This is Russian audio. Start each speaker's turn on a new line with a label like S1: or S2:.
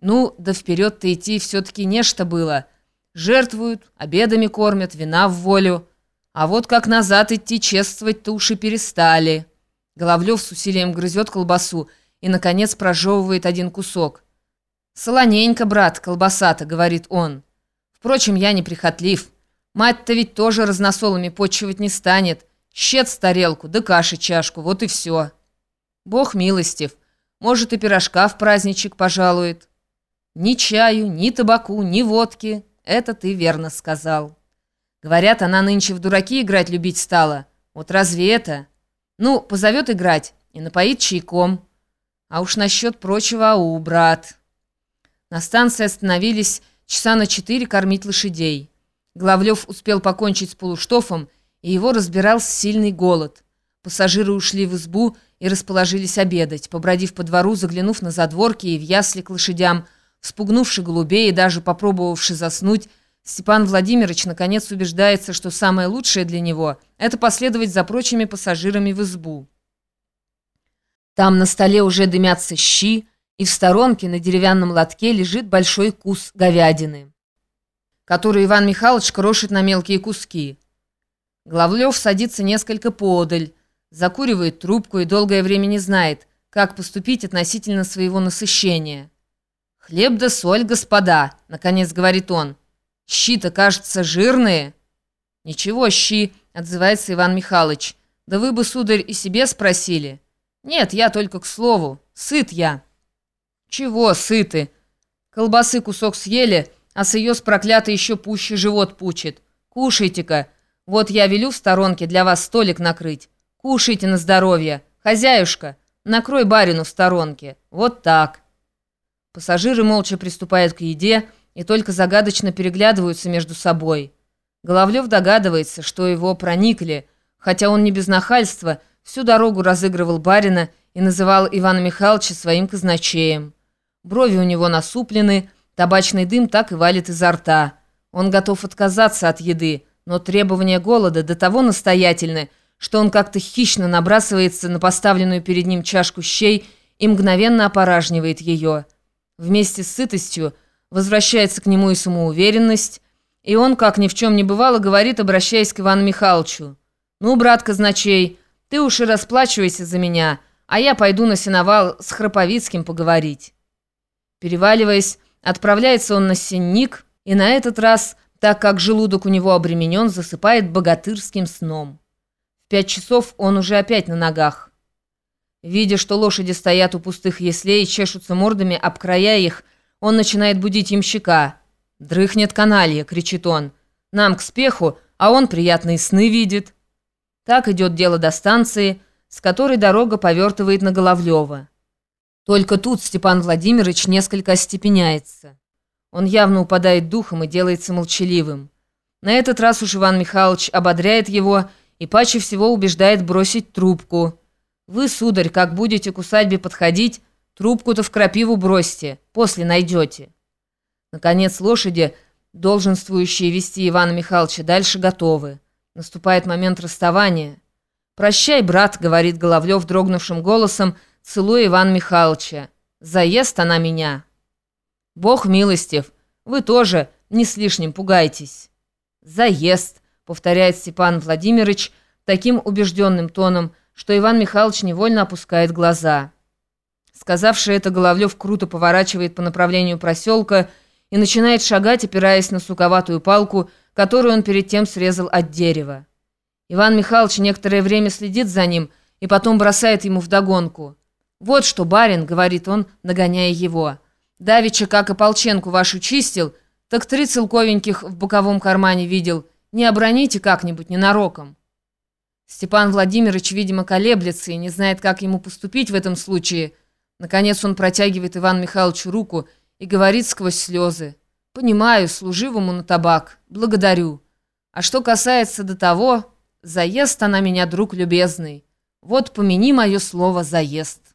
S1: Ну, да вперед-то идти все-таки нечто было. Жертвуют, обедами кормят, вина в волю. А вот как назад идти, чествовать-то уж и перестали. Головлев с усилием грызет колбасу и, наконец, прожевывает один кусок. «Солоненько, брат, колбаса-то», — говорит он. «Впрочем, я не прихотлив. Мать-то ведь тоже разносолами почивать не станет. Щец тарелку, да каши чашку, вот и все. Бог милостив. Может, и пирожка в праздничек пожалует. Ни чаю, ни табаку, ни водки. Это ты верно сказал. Говорят, она нынче в дураки играть любить стала. Вот разве это? Ну, позовет играть и напоит чайком. А уж насчет прочего, ау, брат. На станции остановились часа на четыре кормить лошадей. Главлев успел покончить с полуштофом, и его разбирал сильный голод. Пассажиры ушли в избу и расположились обедать, побродив по двору, заглянув на задворки и в ясли к лошадям, вспугнувши голубей и даже попробовавши заснуть, Степан Владимирович наконец убеждается, что самое лучшее для него – это последовать за прочими пассажирами в избу. Там на столе уже дымятся щи, и в сторонке на деревянном лотке лежит большой кус говядины, который Иван Михайлович крошит на мелкие куски. Главлев садится несколько подаль, закуривает трубку и долгое время не знает, как поступить относительно своего насыщения. «Хлеб да соль, господа», — наконец говорит он. «Щи-то, кажется, жирные». «Ничего, щи», — отзывается Иван Михайлович. «Да вы бы, сударь, и себе спросили». «Нет, я только к слову. Сыт я». «Чего сыты? Колбасы кусок съели, а с ее с проклятой еще пуще живот пучит. Кушайте-ка». Вот я велю в сторонке для вас столик накрыть. Кушайте на здоровье. Хозяюшка, накрой барину в сторонке. Вот так». Пассажиры молча приступают к еде и только загадочно переглядываются между собой. Головлев догадывается, что его проникли, хотя он не без нахальства всю дорогу разыгрывал барина и называл Ивана Михайловича своим казначеем. Брови у него насуплены, табачный дым так и валит изо рта. Он готов отказаться от еды, но требования голода до того настоятельны, что он как-то хищно набрасывается на поставленную перед ним чашку щей и мгновенно опоражнивает ее. Вместе с сытостью возвращается к нему и самоуверенность, и он, как ни в чем не бывало, говорит, обращаясь к Ивану Михайловичу. «Ну, брат казначей, ты уж и расплачивайся за меня, а я пойду на сеновал с Храповицким поговорить». Переваливаясь, отправляется он на сенник, и на этот раз так как желудок у него обременен, засыпает богатырским сном. В пять часов он уже опять на ногах. Видя, что лошади стоят у пустых яслей и чешутся мордами об края их, он начинает будить ямщика. «Дрыхнет каналья!» — кричит он. «Нам к спеху, а он приятные сны видит». Так идет дело до станции, с которой дорога повертывает на Головлева. Только тут Степан Владимирович несколько остепеняется. Он явно упадает духом и делается молчаливым. На этот раз уж Иван Михайлович ободряет его и паче всего убеждает бросить трубку. «Вы, сударь, как будете к усадьбе подходить, трубку-то в крапиву бросьте, после найдете». Наконец лошади, долженствующие вести Ивана Михайловича, дальше готовы. Наступает момент расставания. «Прощай, брат», — говорит Головлев дрогнувшим голосом, целуя Ивана Михайловича. «Заест она меня». «Бог милостив, вы тоже не слишним пугайтесь». «Заезд», — повторяет Степан Владимирович таким убежденным тоном, что Иван Михайлович невольно опускает глаза. Сказавший это, Головлев круто поворачивает по направлению проселка и начинает шагать, опираясь на суковатую палку, которую он перед тем срезал от дерева. Иван Михайлович некоторое время следит за ним и потом бросает ему вдогонку. «Вот что, барин», — говорит он, нагоняя его, — Давича, как ополченку вашу чистил, так три целковеньких в боковом кармане видел. Не оброните как-нибудь ненароком». Степан Владимирович, видимо, колеблется и не знает, как ему поступить в этом случае. Наконец он протягивает Ивану Михайловичу руку и говорит сквозь слезы. «Понимаю, служивому на табак. Благодарю. А что касается до того, заест она меня, друг любезный. Вот помяни мое слово «заест».